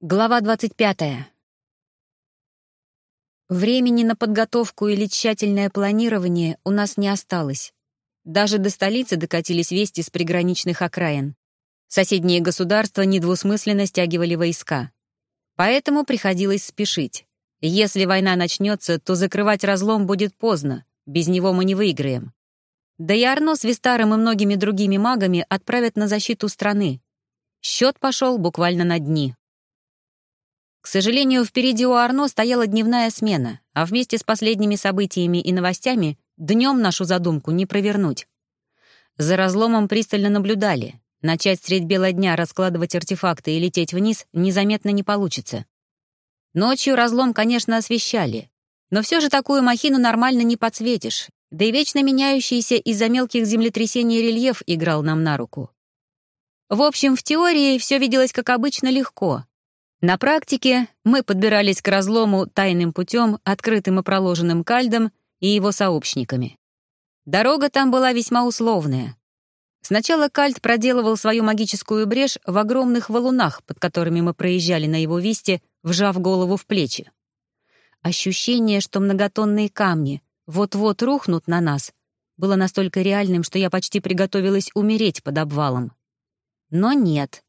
Глава 25. Времени на подготовку или тщательное планирование у нас не осталось. Даже до столицы докатились вести с приграничных окраин. Соседние государства недвусмысленно стягивали войска. Поэтому приходилось спешить. Если война начнется, то закрывать разлом будет поздно, без него мы не выиграем. Да и Арно с Вистаром и многими другими магами отправят на защиту страны. Счет пошел буквально на дни. К сожалению, впереди у Арно стояла дневная смена, а вместе с последними событиями и новостями днем нашу задумку не провернуть. За разломом пристально наблюдали. Начать средь бела дня раскладывать артефакты и лететь вниз незаметно не получится. Ночью разлом, конечно, освещали, но все же такую махину нормально не подсветишь, да и вечно меняющийся из-за мелких землетрясений рельеф играл нам на руку. В общем, в теории все виделось как обычно легко, на практике мы подбирались к разлому тайным путем, открытым и проложенным кальдом и его сообщниками. Дорога там была весьма условная. Сначала кальд проделывал свою магическую брешь в огромных валунах, под которыми мы проезжали на его висте, вжав голову в плечи. Ощущение, что многотонные камни вот-вот рухнут на нас, было настолько реальным, что я почти приготовилась умереть под обвалом. Но нет.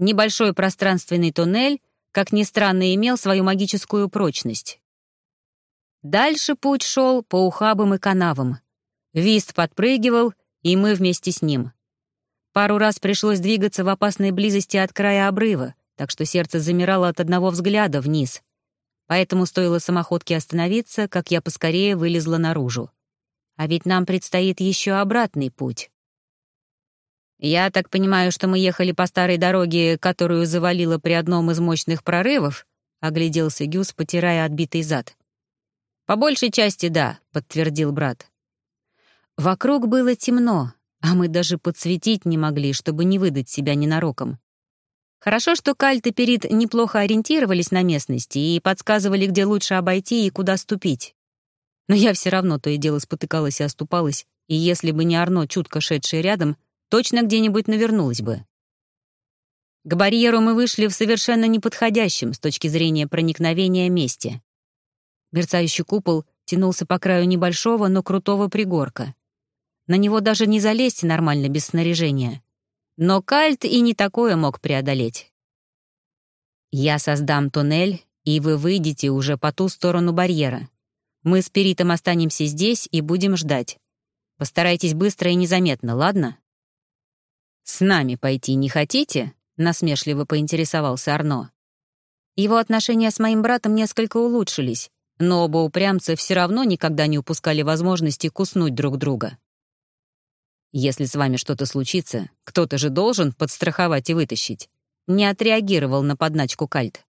Небольшой пространственный туннель, как ни странно, имел свою магическую прочность. Дальше путь шел по ухабам и канавам. Вист подпрыгивал, и мы вместе с ним. Пару раз пришлось двигаться в опасной близости от края обрыва, так что сердце замирало от одного взгляда вниз. Поэтому стоило самоходке остановиться, как я поскорее вылезла наружу. А ведь нам предстоит еще обратный путь. «Я так понимаю, что мы ехали по старой дороге, которую завалило при одном из мощных прорывов?» — огляделся Гюс, потирая отбитый зад. «По большей части, да», — подтвердил брат. Вокруг было темно, а мы даже подсветить не могли, чтобы не выдать себя ненароком. Хорошо, что Кальт и Перит неплохо ориентировались на местности и подсказывали, где лучше обойти и куда ступить. Но я все равно то и дело спотыкалась и оступалась, и если бы не Арно, чутко шедший рядом, точно где-нибудь навернулась бы. К барьеру мы вышли в совершенно неподходящем с точки зрения проникновения месте. Мерцающий купол тянулся по краю небольшого, но крутого пригорка. На него даже не залезть нормально без снаряжения. Но кальт и не такое мог преодолеть. «Я создам туннель, и вы выйдете уже по ту сторону барьера. Мы с Перитом останемся здесь и будем ждать. Постарайтесь быстро и незаметно, ладно?» «С нами пойти не хотите?» — насмешливо поинтересовался Арно. Его отношения с моим братом несколько улучшились, но оба упрямца все равно никогда не упускали возможности куснуть друг друга. «Если с вами что-то случится, кто-то же должен подстраховать и вытащить», — не отреагировал на подначку Кальт.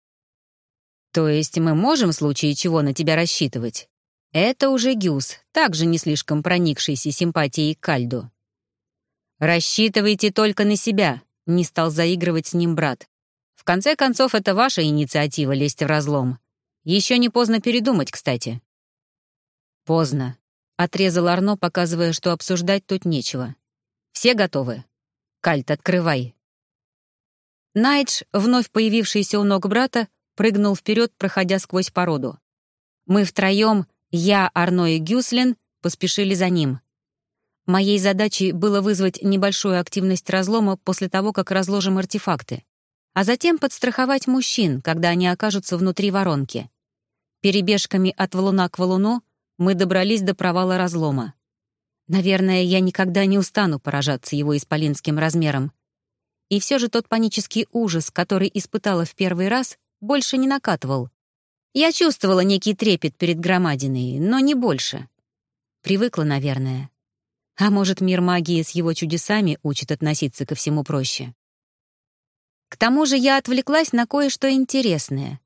«То есть мы можем в случае чего на тебя рассчитывать?» Это уже Гюс, также не слишком проникшийся симпатией к Кальду. «Рассчитывайте только на себя», — не стал заигрывать с ним брат. «В конце концов, это ваша инициатива лезть в разлом. Еще не поздно передумать, кстати». «Поздно», — отрезал Арно, показывая, что обсуждать тут нечего. «Все готовы? Кальт, открывай». Найдж, вновь появившийся у ног брата, прыгнул вперед, проходя сквозь породу. Мы втроем, я, Арно и Гюслин, поспешили за ним. Моей задачей было вызвать небольшую активность разлома после того, как разложим артефакты, а затем подстраховать мужчин, когда они окажутся внутри воронки. Перебежками от валуна к валуну мы добрались до провала разлома. Наверное, я никогда не устану поражаться его исполинским размером. И все же тот панический ужас, который испытала в первый раз, больше не накатывал. Я чувствовала некий трепет перед громадиной, но не больше. Привыкла, наверное. А может, мир магии с его чудесами учит относиться ко всему проще. К тому же я отвлеклась на кое-что интересное.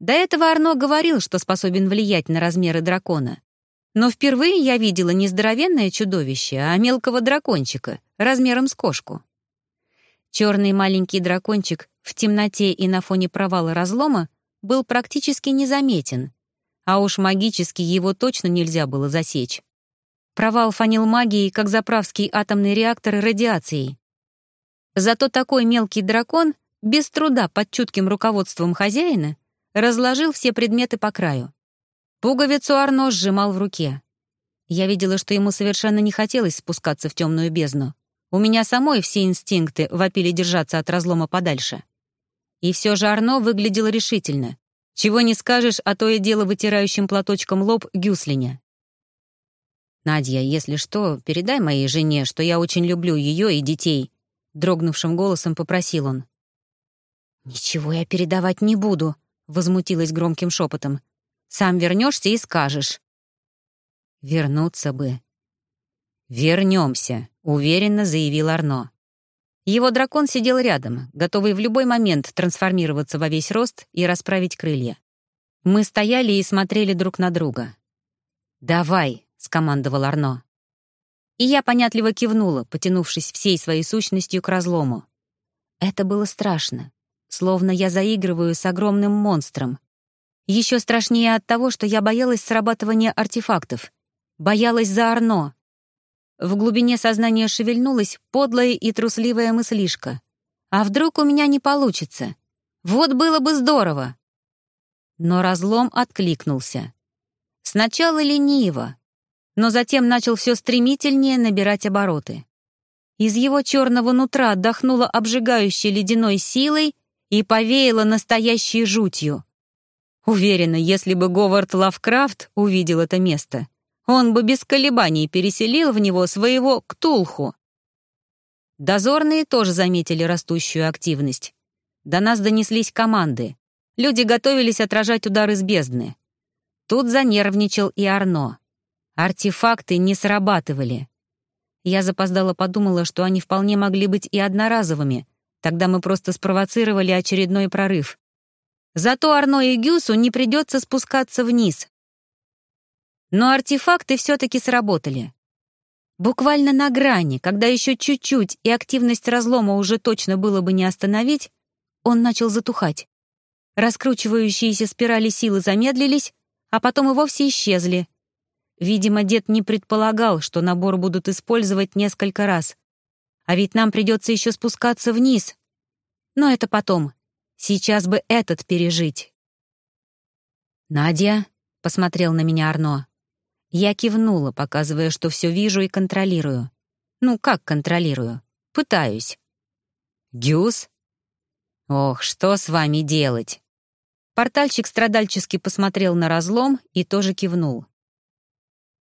До этого Арно говорил, что способен влиять на размеры дракона. Но впервые я видела не здоровенное чудовище, а мелкого дракончика, размером с кошку. Черный маленький дракончик в темноте и на фоне провала разлома был практически незаметен, а уж магически его точно нельзя было засечь. Провал фанил магией, как заправский атомный реактор радиацией. Зато такой мелкий дракон без труда под чутким руководством хозяина разложил все предметы по краю. Пуговицу Арно сжимал в руке. Я видела, что ему совершенно не хотелось спускаться в темную бездну. У меня самой все инстинкты вопили держаться от разлома подальше. И все же Арно выглядел решительно. Чего не скажешь, а то и дело вытирающим платочком лоб Гюслиня. «Надя, если что, передай моей жене, что я очень люблю ее и детей», — дрогнувшим голосом попросил он. «Ничего я передавать не буду», — возмутилась громким шепотом. «Сам вернешься и скажешь». «Вернуться бы». «Вернемся», — уверенно заявил Арно. Его дракон сидел рядом, готовый в любой момент трансформироваться во весь рост и расправить крылья. Мы стояли и смотрели друг на друга. «Давай», — скомандовал Арно. И я понятливо кивнула, потянувшись всей своей сущностью к разлому. Это было страшно, словно я заигрываю с огромным монстром. Еще страшнее от того, что я боялась срабатывания артефактов. Боялась за Арно. В глубине сознания шевельнулась подлая и трусливая мыслишка. А вдруг у меня не получится? Вот было бы здорово! Но разлом откликнулся. Сначала лениво, но затем начал все стремительнее набирать обороты. Из его черного нутра отдохнуло обжигающей ледяной силой и повеяло настоящей жутью. Уверена, если бы Говард Лавкрафт увидел это место, он бы без колебаний переселил в него своего Ктулху. Дозорные тоже заметили растущую активность. До нас донеслись команды. Люди готовились отражать удары с бездны. Тут занервничал и Арно. Артефакты не срабатывали. Я запоздала подумала, что они вполне могли быть и одноразовыми. Тогда мы просто спровоцировали очередной прорыв. Зато Арно и Гюсу не придется спускаться вниз. Но артефакты все-таки сработали. Буквально на грани, когда еще чуть-чуть и активность разлома уже точно было бы не остановить, он начал затухать. Раскручивающиеся спирали силы замедлились, а потом и вовсе исчезли, Видимо, дед не предполагал, что набор будут использовать несколько раз. А ведь нам придется еще спускаться вниз. Но это потом. Сейчас бы этот пережить. «Надя?» — посмотрел на меня Арно. Я кивнула, показывая, что все вижу и контролирую. Ну, как контролирую? Пытаюсь. «Гюс?» «Ох, что с вами делать?» Портальщик страдальчески посмотрел на разлом и тоже кивнул.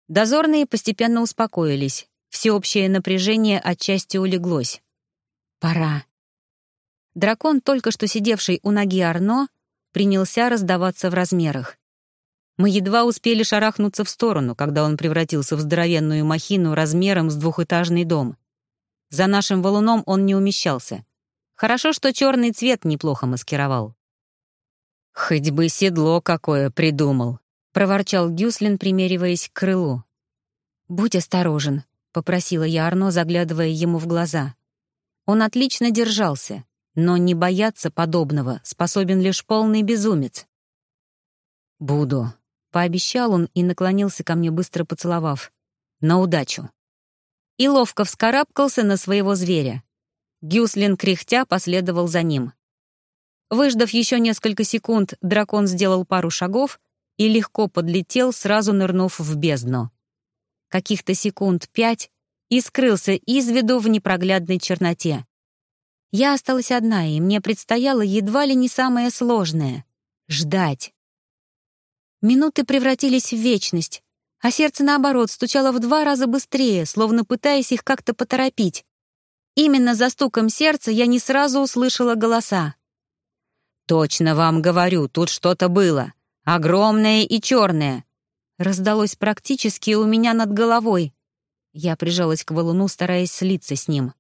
Дозорные постепенно успокоились. Всеобщее напряжение отчасти улеглось. «Пора». Дракон, только что сидевший у ноги Арно, принялся раздаваться в размерах. Мы едва успели шарахнуться в сторону, когда он превратился в здоровенную махину размером с двухэтажный дом. За нашим валуном он не умещался. Хорошо, что черный цвет неплохо маскировал. «Хоть бы седло какое придумал», — проворчал Гюслин, примериваясь к крылу. «Будь осторожен», — попросила я Арно, заглядывая ему в глаза. Он отлично держался, но не бояться подобного способен лишь полный безумец. «Буду», — пообещал он и наклонился ко мне, быстро поцеловав. «На удачу». И ловко вскарабкался на своего зверя. Гюслин, кряхтя, последовал за ним. Выждав еще несколько секунд, дракон сделал пару шагов и легко подлетел, сразу нырнув в бездну. Каких-то секунд пять и скрылся из виду в непроглядной черноте. Я осталась одна, и мне предстояло едва ли не самое сложное — ждать. Минуты превратились в вечность, а сердце, наоборот, стучало в два раза быстрее, словно пытаясь их как-то поторопить. Именно за стуком сердца я не сразу услышала голоса. «Точно вам говорю, тут что-то было. Огромное и черное. Раздалось практически у меня над головой. Я прижалась к валуну, стараясь слиться с ним.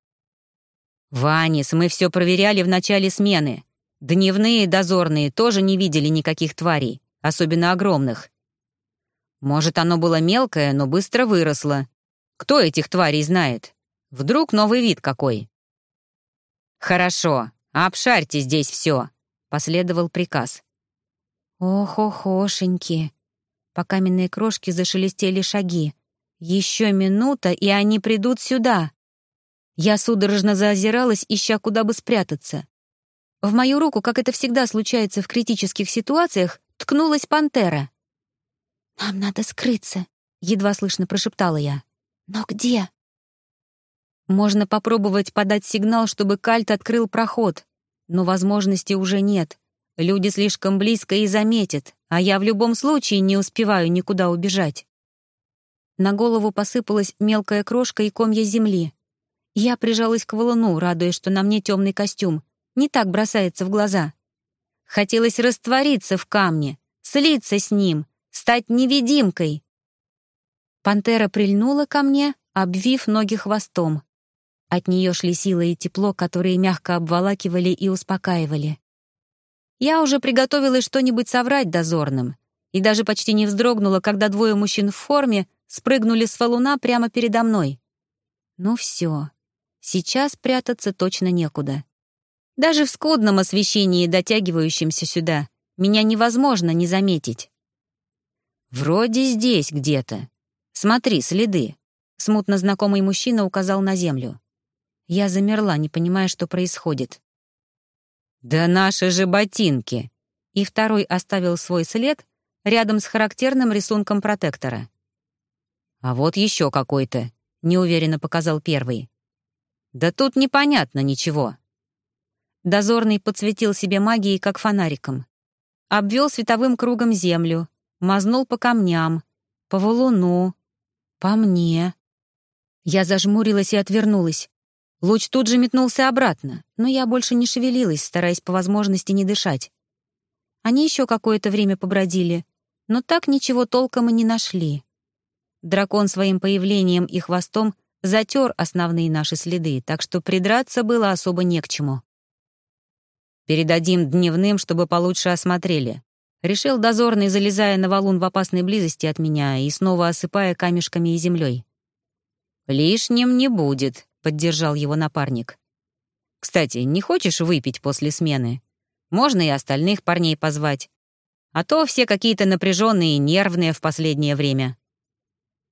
«Ванис, мы все проверяли в начале смены. Дневные дозорные тоже не видели никаких тварей, особенно огромных. Может, оно было мелкое, но быстро выросло. Кто этих тварей знает? Вдруг новый вид какой?» «Хорошо, обшарьте здесь все», — последовал приказ. «Ох-охошеньки!» По каменной крошке зашелестели шаги. «Еще минута, и они придут сюда!» Я судорожно заозиралась, ища, куда бы спрятаться. В мою руку, как это всегда случается в критических ситуациях, ткнулась пантера. «Нам надо скрыться», — едва слышно прошептала я. «Но где?» Можно попробовать подать сигнал, чтобы Кальт открыл проход, но возможности уже нет. Люди слишком близко и заметят, а я в любом случае не успеваю никуда убежать. На голову посыпалась мелкая крошка и комья земли. Я прижалась к валуну, радуясь, что на мне темный костюм. Не так бросается в глаза. Хотелось раствориться в камне, слиться с ним, стать невидимкой. Пантера прильнула ко мне, обвив ноги хвостом. От нее шли сила и тепло, которые мягко обволакивали и успокаивали. Я уже приготовилась что-нибудь соврать дозорным и даже почти не вздрогнула, когда двое мужчин в форме спрыгнули с валуна прямо передо мной. Ну все, сейчас прятаться точно некуда. Даже в скудном освещении, дотягивающемся сюда, меня невозможно не заметить. «Вроде здесь где-то. Смотри, следы», — смутно знакомый мужчина указал на землю. Я замерла, не понимая, что происходит. «Да наши же ботинки!» И второй оставил свой след рядом с характерным рисунком протектора. «А вот еще какой-то», — неуверенно показал первый. «Да тут непонятно ничего». Дозорный подсветил себе магией, как фонариком. Обвел световым кругом землю, мазнул по камням, по валуну, по мне. Я зажмурилась и отвернулась. Луч тут же метнулся обратно, но я больше не шевелилась, стараясь по возможности не дышать. Они еще какое-то время побродили, но так ничего толком и не нашли. Дракон своим появлением и хвостом затер основные наши следы, так что придраться было особо не к чему. «Передадим дневным, чтобы получше осмотрели», — решил дозорный, залезая на валун в опасной близости от меня и снова осыпая камешками и землей. «Лишним не будет», — поддержал его напарник. «Кстати, не хочешь выпить после смены? Можно и остальных парней позвать. А то все какие-то напряженные и нервные в последнее время».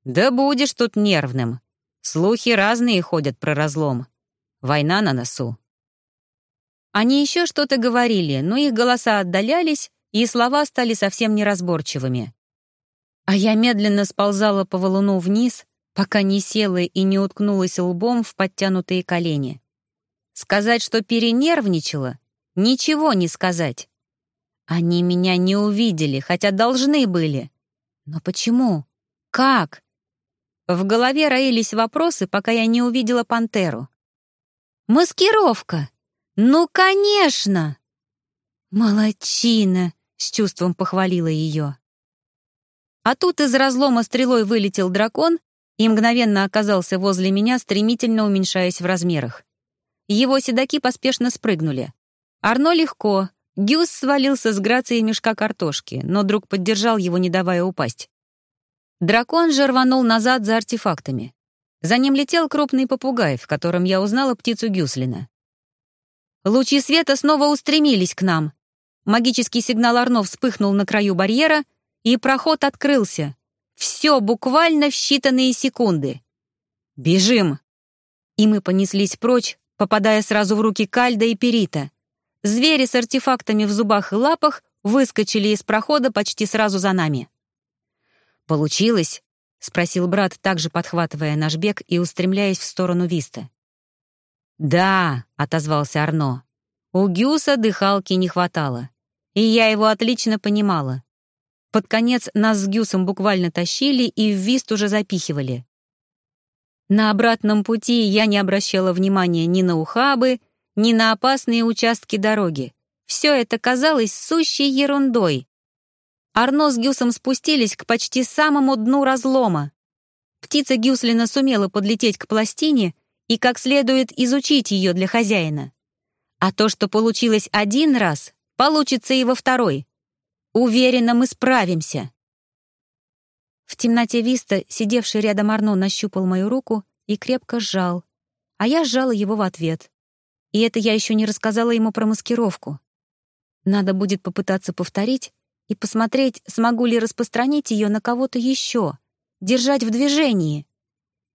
«Да будешь тут нервным. Слухи разные ходят про разлом. Война на носу». Они еще что-то говорили, но их голоса отдалялись, и слова стали совсем неразборчивыми. А я медленно сползала по валуну вниз, пока не села и не уткнулась лбом в подтянутые колени. Сказать, что перенервничала, ничего не сказать. Они меня не увидели, хотя должны были. Но почему? Как? В голове роились вопросы, пока я не увидела пантеру. «Маскировка! Ну, конечно!» «Молодчина!» — с чувством похвалила ее. А тут из разлома стрелой вылетел дракон и мгновенно оказался возле меня, стремительно уменьшаясь в размерах. Его седаки поспешно спрыгнули. Арно легко. Гюс свалился с грацией мешка картошки, но друг поддержал его, не давая упасть. Дракон же рванул назад за артефактами. За ним летел крупный попугай, в котором я узнала птицу Гюслина. Лучи света снова устремились к нам. Магический сигнал Арно вспыхнул на краю барьера, и проход открылся. Все буквально в считанные секунды. «Бежим!» И мы понеслись прочь, попадая сразу в руки Кальда и Перита. Звери с артефактами в зубах и лапах выскочили из прохода почти сразу за нами. «Получилось?» — спросил брат, также подхватывая наш бег и устремляясь в сторону Виста. «Да», — отозвался Арно. «У Гюса дыхалки не хватало, и я его отлично понимала. Под конец нас с Гюсом буквально тащили и в Вист уже запихивали. На обратном пути я не обращала внимания ни на ухабы, ни на опасные участки дороги. Все это казалось сущей ерундой. Арно с Гюсом спустились к почти самому дну разлома. Птица Гюслина сумела подлететь к пластине и как следует изучить ее для хозяина. А то, что получилось один раз, получится и во второй. Уверена, мы справимся. В темноте Виста, сидевший рядом Арно, нащупал мою руку и крепко сжал, а я сжала его в ответ. И это я еще не рассказала ему про маскировку. Надо будет попытаться повторить, и посмотреть, смогу ли распространить ее на кого-то еще, держать в движении.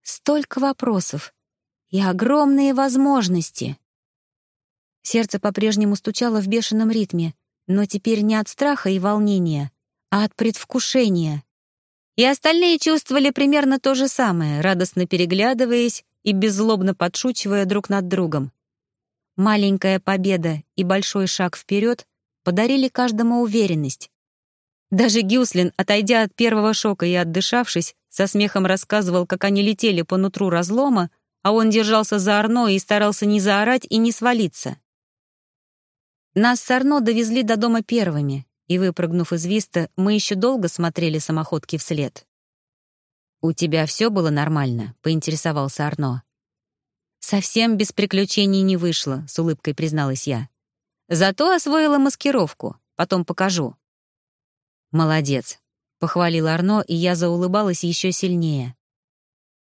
Столько вопросов и огромные возможности. Сердце по-прежнему стучало в бешеном ритме, но теперь не от страха и волнения, а от предвкушения. И остальные чувствовали примерно то же самое, радостно переглядываясь и беззлобно подшучивая друг над другом. Маленькая победа и большой шаг вперед подарили каждому уверенность. Даже Гюслин, отойдя от первого шока и отдышавшись, со смехом рассказывал, как они летели по нутру разлома, а он держался за Арно и старался не заорать и не свалиться. Нас с Арно довезли до дома первыми, и, выпрыгнув из Виста, мы еще долго смотрели самоходки вслед. «У тебя все было нормально?» — поинтересовался Арно. «Совсем без приключений не вышло», — с улыбкой призналась я. «Зато освоила маскировку. Потом покажу». «Молодец», — похвалил Арно, и я заулыбалась еще сильнее.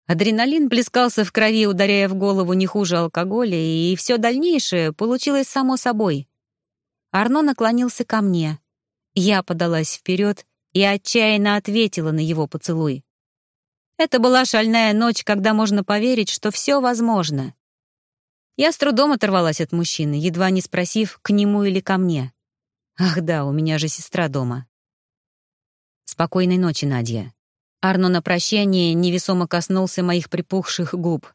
Адреналин плескался в крови, ударяя в голову не хуже алкоголя, и все дальнейшее получилось само собой. Арно наклонился ко мне. Я подалась вперед и отчаянно ответила на его поцелуй. Это была шальная ночь, когда можно поверить, что все возможно. Я с трудом оторвалась от мужчины, едва не спросив, к нему или ко мне. Ах да, у меня же сестра дома. Спокойной ночи, Надя. Арно на прощание невесомо коснулся моих припухших губ.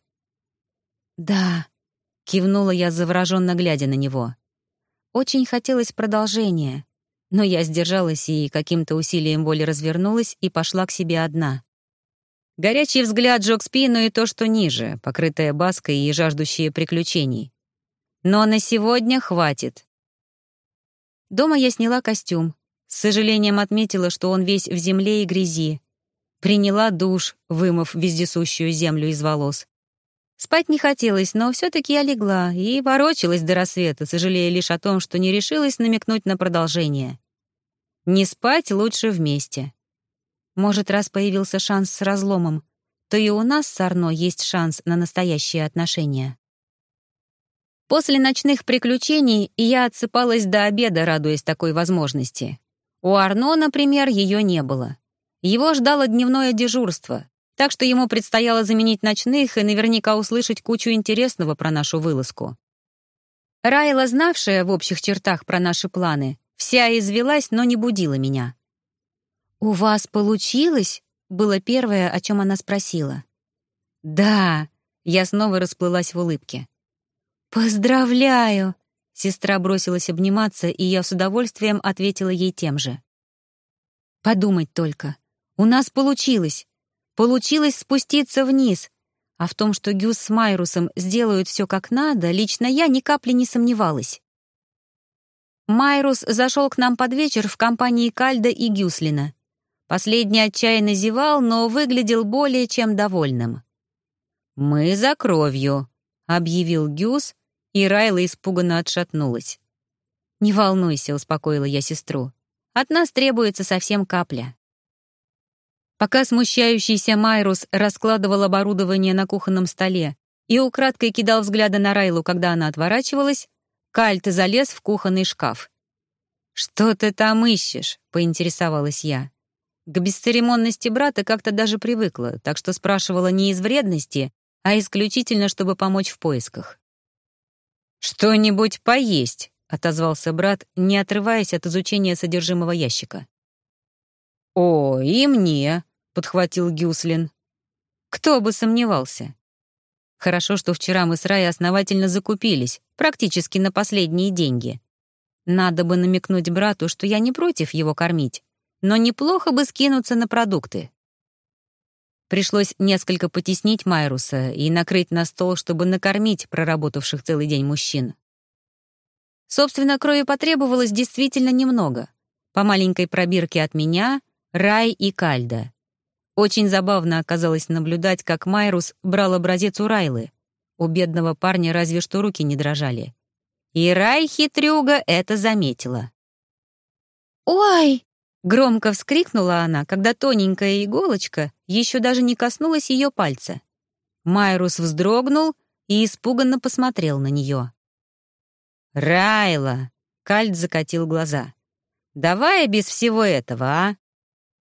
«Да», — кивнула я, завороженно глядя на него. Очень хотелось продолжения, но я сдержалась и каким-то усилием воли развернулась и пошла к себе одна. Горячий взгляд жег спину и то, что ниже, покрытая баской и жаждущие приключений. Но на сегодня хватит. Дома я сняла костюм. С сожалением отметила, что он весь в земле и грязи. Приняла душ, вымыв вездесущую землю из волос. Спать не хотелось, но все-таки я легла и ворочалась до рассвета, сожалея лишь о том, что не решилась намекнуть на продолжение. Не спать лучше вместе. Может, раз появился шанс с разломом, то и у нас с Арно есть шанс на настоящие отношения. После ночных приключений я отсыпалась до обеда, радуясь такой возможности. У Арно, например, ее не было. Его ждало дневное дежурство, так что ему предстояло заменить ночных и наверняка услышать кучу интересного про нашу вылазку. Райла, знавшая в общих чертах про наши планы, вся извелась, но не будила меня. «У вас получилось?» — было первое, о чем она спросила. «Да», — я снова расплылась в улыбке. «Поздравляю!» — сестра бросилась обниматься, и я с удовольствием ответила ей тем же. «Подумать только. У нас получилось. Получилось спуститься вниз. А в том, что Гюс с Майрусом сделают все как надо, лично я ни капли не сомневалась. Майрус зашел к нам под вечер в компании Кальда и Гюслина. Последний отчаянно зевал, но выглядел более чем довольным. «Мы за кровью», — объявил Гюс, и Райла испуганно отшатнулась. «Не волнуйся», — успокоила я сестру. «От нас требуется совсем капля». Пока смущающийся Майрус раскладывал оборудование на кухонном столе и украдкой кидал взгляды на Райлу, когда она отворачивалась, Кальт залез в кухонный шкаф. «Что ты там ищешь?» — поинтересовалась я. К бесцеремонности брата как-то даже привыкла, так что спрашивала не из вредности, а исключительно, чтобы помочь в поисках. «Что-нибудь поесть», — отозвался брат, не отрываясь от изучения содержимого ящика. «О, и мне», — подхватил Гюслин. «Кто бы сомневался». Хорошо, что вчера мы с Рай основательно закупились, практически на последние деньги. Надо бы намекнуть брату, что я не против его кормить, но неплохо бы скинуться на продукты. Пришлось несколько потеснить Майруса и накрыть на стол, чтобы накормить проработавших целый день мужчин. Собственно, крови потребовалось действительно немного. По маленькой пробирке от меня, Рай и Кальда. Очень забавно оказалось наблюдать, как Майрус брал образец у Райлы. У бедного парня разве что руки не дрожали. И Рай, хитрюга, это заметила. «Ой!» Громко вскрикнула она, когда тоненькая иголочка еще даже не коснулась ее пальца. Майрус вздрогнул и испуганно посмотрел на нее. «Райла!» — Кальт закатил глаза. «Давай без всего этого, а?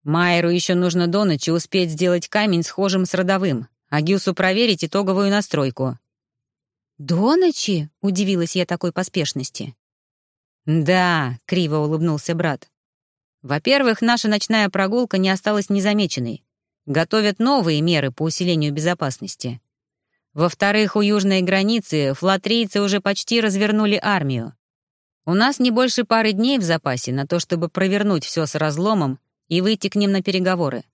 Майру еще нужно до ночи успеть сделать камень схожим с родовым, а Гюсу проверить итоговую настройку». «До ночи?» — удивилась я такой поспешности. «Да», — криво улыбнулся брат. «Во-первых, наша ночная прогулка не осталась незамеченной. Готовят новые меры по усилению безопасности. Во-вторых, у южной границы флотрийцы уже почти развернули армию. У нас не больше пары дней в запасе на то, чтобы провернуть все с разломом и выйти к ним на переговоры.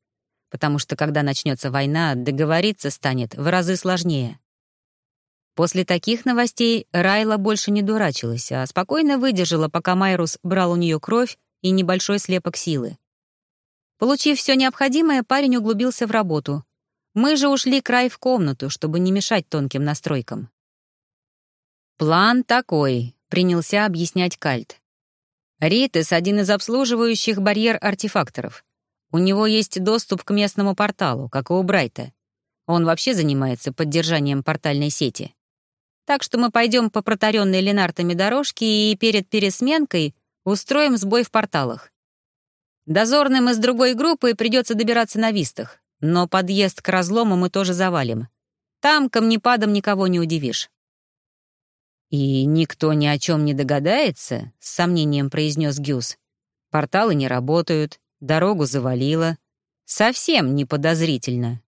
Потому что, когда начнется война, договориться станет в разы сложнее. После таких новостей Райла больше не дурачилась, а спокойно выдержала, пока Майрус брал у нее кровь и небольшой слепок силы. Получив все необходимое, парень углубился в работу. Мы же ушли край в комнату, чтобы не мешать тонким настройкам. «План такой», — принялся объяснять Кальт. «Ритес — один из обслуживающих барьер-артефакторов. У него есть доступ к местному порталу, как и у Брайта. Он вообще занимается поддержанием портальной сети. Так что мы пойдем по протаренной ленартами дорожке и перед пересменкой устроим сбой в порталах. Дозорным из другой группы придется добираться на вистах, но подъезд к разлому мы тоже завалим. Там камнепадом никого не удивишь. «И никто ни о чем не догадается?» — с сомнением произнес Гюс. «Порталы не работают, дорогу завалило. Совсем не подозрительно».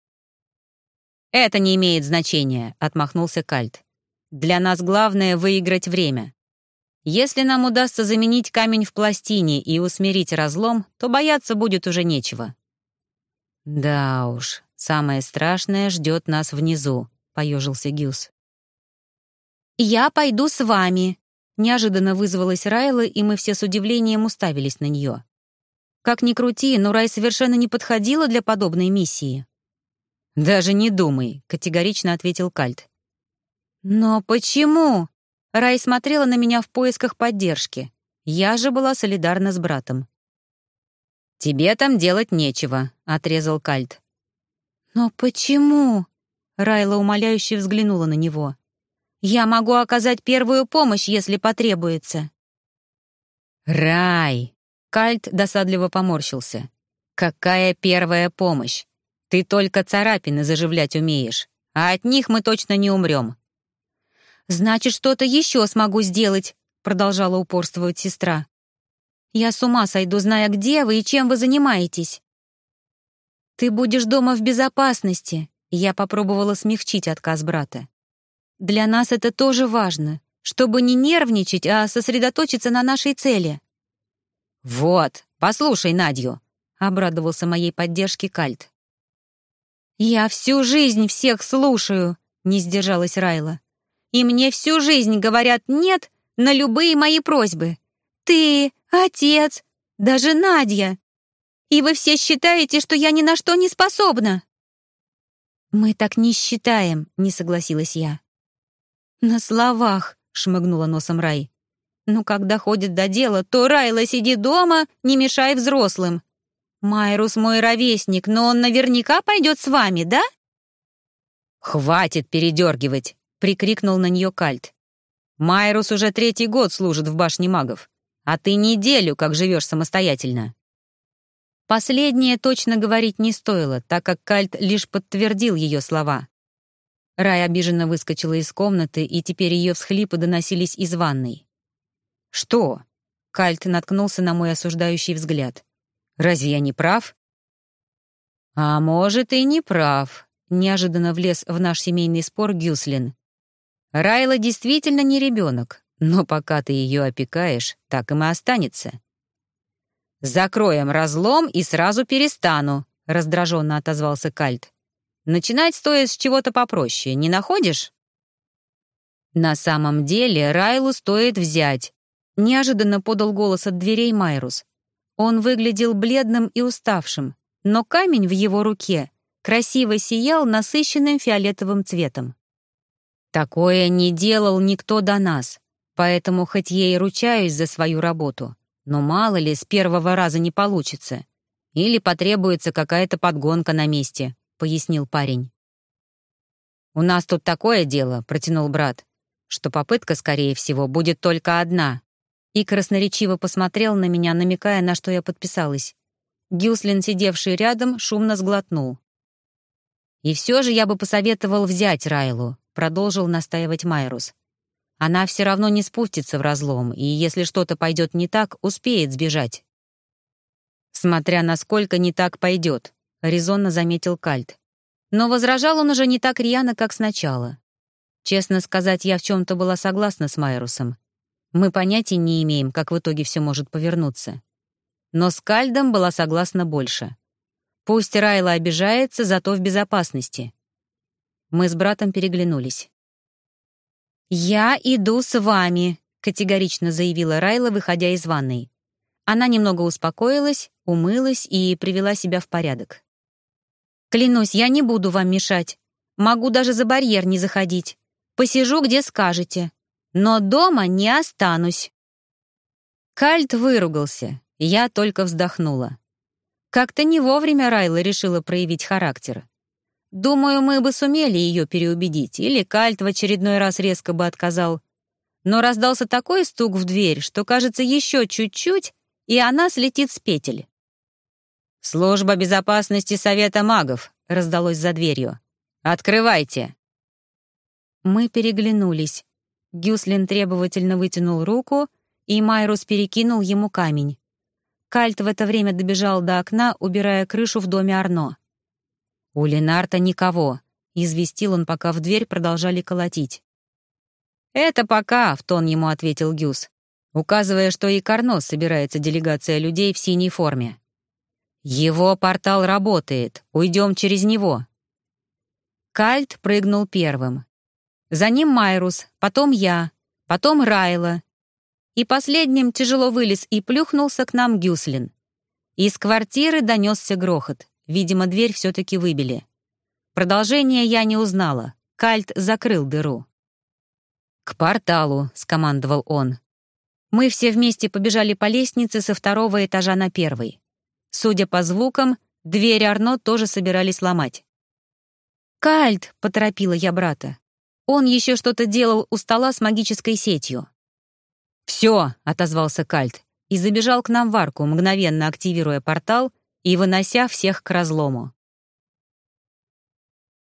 «Это не имеет значения», — отмахнулся Кальт. Для нас главное — выиграть время. Если нам удастся заменить камень в пластине и усмирить разлом, то бояться будет уже нечего». «Да уж, самое страшное ждет нас внизу», — поежился Гюс. «Я пойду с вами», — неожиданно вызвалась Райла, и мы все с удивлением уставились на нее. Как ни крути, но Рай совершенно не подходила для подобной миссии. «Даже не думай», — категорично ответил Кальт. «Но почему?» Рай смотрела на меня в поисках поддержки. Я же была солидарна с братом. «Тебе там делать нечего», — отрезал Кальт. «Но почему?» Райла умоляюще взглянула на него. «Я могу оказать первую помощь, если потребуется». «Рай!» — Кальт досадливо поморщился. «Какая первая помощь? Ты только царапины заживлять умеешь, а от них мы точно не умрем. Значит, что-то еще смогу сделать», — продолжала упорствовать сестра. «Я с ума сойду, зная, где вы и чем вы занимаетесь». «Ты будешь дома в безопасности», — я попробовала смягчить отказ брата. «Для нас это тоже важно, чтобы не нервничать, а сосредоточиться на нашей цели». «Вот, послушай Надю», — обрадовался моей поддержке Кальт. «Я всю жизнь всех слушаю», — не сдержалась Райла и мне всю жизнь говорят «нет» на любые мои просьбы. Ты, отец, даже Надя. И вы все считаете, что я ни на что не способна. Мы так не считаем, не согласилась я. На словах, шмыгнула носом Рай. Ну, когда ходит до дела, то Райла сиди дома, не мешай взрослым. Майрус мой ровесник, но он наверняка пойдет с вами, да? Хватит передергивать, прикрикнул на нее Кальт. «Майрус уже третий год служит в башне магов, а ты неделю как живешь самостоятельно». Последнее точно говорить не стоило, так как Кальт лишь подтвердил ее слова. Рай обиженно выскочила из комнаты, и теперь ее всхлипы доносились из ванной. «Что?» — Кальт наткнулся на мой осуждающий взгляд. «Разве я не прав?» «А может, и не прав», — неожиданно влез в наш семейный спор Гюслин. Райла действительно не ребенок, но пока ты ее опекаешь, так им и останется. «Закроем разлом и сразу перестану», — раздраженно отозвался Кальт. «Начинать стоит с чего-то попроще, не находишь?» «На самом деле Райлу стоит взять», — неожиданно подал голос от дверей Майрус. Он выглядел бледным и уставшим, но камень в его руке красиво сиял насыщенным фиолетовым цветом. Такое не делал никто до нас, поэтому хоть я и ручаюсь за свою работу, но мало ли с первого раза не получится. Или потребуется какая-то подгонка на месте», — пояснил парень. «У нас тут такое дело», — протянул брат, «что попытка, скорее всего, будет только одна». И красноречиво посмотрел на меня, намекая, на что я подписалась. Гюслин, сидевший рядом, шумно сглотнул. «И все же я бы посоветовал взять Райлу. продолжил настаивать Майрус. «Она все равно не спустится в разлом, и если что-то пойдет не так, успеет сбежать». «Смотря насколько не так пойдет», — резонно заметил Кальт. Но возражал он уже не так рьяно, как сначала. Честно сказать, я в чем-то была согласна с Майрусом. Мы понятия не имеем, как в итоге все может повернуться. Но с Кальдом была согласна больше. Пусть Райла обижается, зато в безопасности. Мы с братом переглянулись. «Я иду с вами», — категорично заявила Райла, выходя из ванной. Она немного успокоилась, умылась и привела себя в порядок. «Клянусь, я не буду вам мешать. Могу даже за барьер не заходить. Посижу, где скажете. Но дома не останусь». Кальт выругался, я только вздохнула. Как-то не вовремя Райла решила проявить характер. Думаю, мы бы сумели ее переубедить, или Кальт в очередной раз резко бы отказал. Но раздался такой стук в дверь, что, кажется, еще чуть-чуть, и она слетит с петель. «Служба безопасности Совета магов», — раздалось за дверью. «Открывайте!» Мы переглянулись. Гюслин требовательно вытянул руку, и Майрус перекинул ему камень. Кальт в это время добежал до окна, убирая крышу в доме Арно. «У Ленарта никого», — известил он, пока в дверь продолжали колотить. «Это пока», — в тон ему ответил Гюс, указывая, что и Карнос собирается делегация людей в синей форме. «Его портал работает. Уйдем через него». Кальт прыгнул первым. За ним Майрус, потом я, потом Райла. И последним тяжело вылез и плюхнулся к нам Гюслин. Из квартиры донесся грохот. Видимо, дверь все-таки выбили. Продолжение я не узнала. Кальт закрыл дыру. «К порталу», — скомандовал он. Мы все вместе побежали по лестнице со второго этажа на первый. Судя по звукам, дверь Арно тоже собирались ломать. «Кальт!» — поторопила я брата. Он еще что-то делал у стола с магической сетью. «Все!» — отозвался Кальт и забежал к нам в арку, мгновенно активируя портал и вынося всех к разлому.